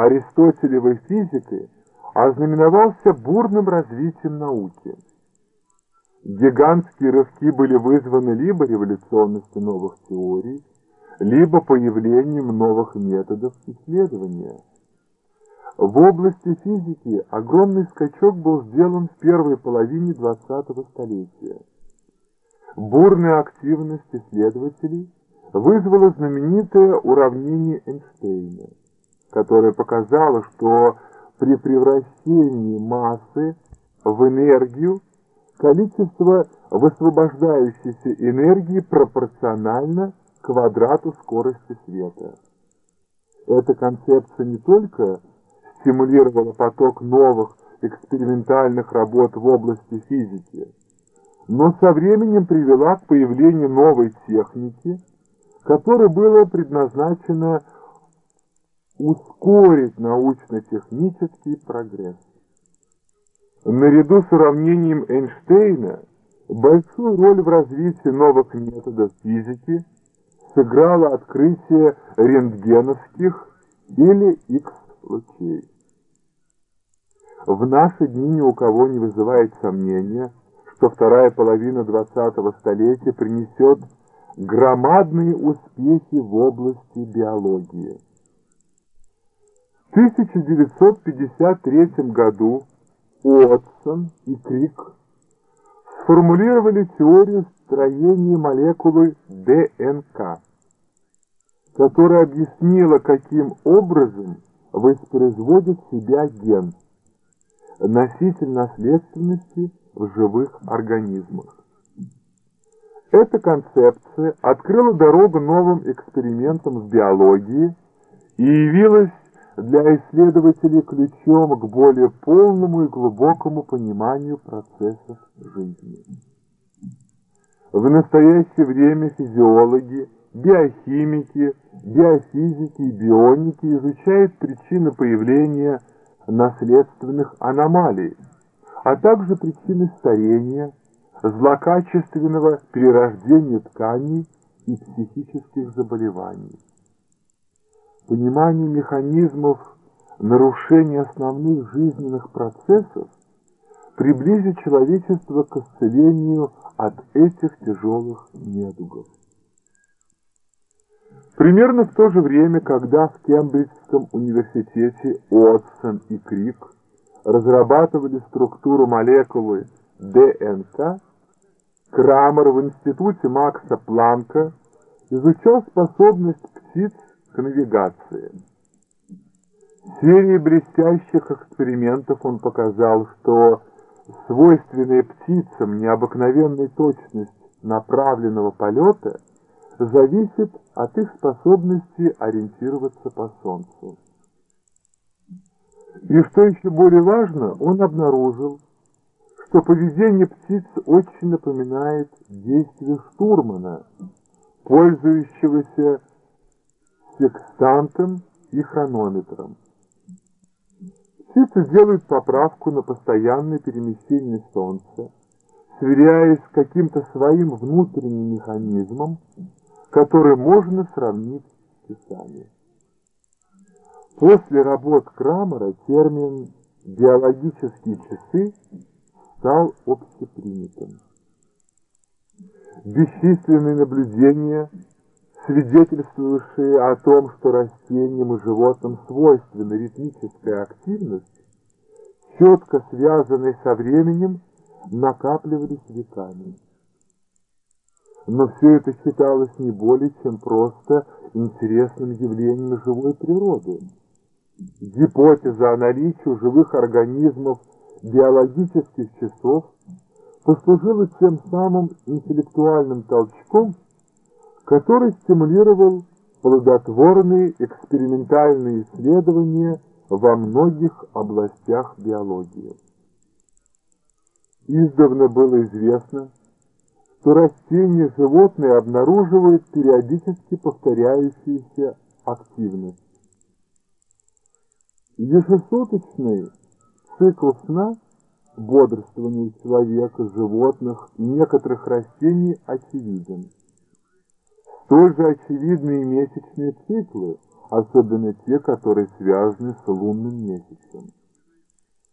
аристотелевой физикой ознаменовался бурным развитием науки. Гигантские рывки были вызваны либо революционностью новых теорий, либо появлением новых методов исследования. В области физики огромный скачок был сделан в первой половине 20-го столетия. Бурная активность исследователей вызвала знаменитое уравнение Эйнштейна, которое показало, что при превращении массы в энергию количество высвобождающейся энергии пропорционально квадрату скорости света. Эта концепция не только стимулировала поток новых экспериментальных работ в области физики, но со временем привела к появлению новой техники, которой было предназначено ускорить научно-технический прогресс. Наряду с уравнением Эйнштейна большую роль в развитии новых методов физики сыграло открытие рентгеновских или X-лучей. В наши дни ни у кого не вызывает сомнения, что вторая половина 20-го столетия принесет громадные успехи в области биологии. В 1953 году Уотсон и Крик сформулировали теорию строения молекулы ДНК, которая объяснила, каким образом воспроизводит себя ген, носитель наследственности в живых организмах. Эта концепция открыла дорогу новым экспериментам в биологии и явилась для исследователей ключом к более полному и глубокому пониманию процессов жизни. В настоящее время физиологи, биохимики, биофизики и бионики изучают причины появления наследственных аномалий, а также причины старения, злокачественного перерождения тканей и психических заболеваний понимание механизмов нарушения основных жизненных процессов приблизит человечество к исцелению от этих тяжелых недугов. Примерно в то же время, когда в Кембриджском университете Уотсон и Крик разрабатывали структуру молекулы ДНК, Крамер в институте Макса Планка изучал способность птиц навигации. Серии блестящих экспериментов он показал, что свойственная птицам необыкновенная точность направленного полета зависит от их способности ориентироваться по Солнцу. И что еще более важно, он обнаружил, что поведение птиц очень напоминает действие штурмана, пользующегося секстантом и хронометром. Птицы делают поправку на постоянное перемещение Солнца, сверяясь с каким-то своим внутренним механизмом, который можно сравнить с часами. После работ Крамера термин «биологические часы» стал общепринятым. Бесчисленные наблюдения свидетельствующие о том, что растениям и животным свойственна ритмическая активность, четко связанные со временем, накапливались веками. Но все это считалось не более чем просто интересным явлением живой природы. Гипотеза о наличии у живых организмов биологических часов послужила тем самым интеллектуальным толчком, который стимулировал плодотворные экспериментальные исследования во многих областях биологии. Издавна было известно, что растения и животные обнаруживают периодически повторяющуюся активность. Ежесуточный цикл сна, бодрствования человека, животных и некоторых растений очевиден. Столь же очевидны и месячные циклы, особенно те, которые связаны с лунным месяцем.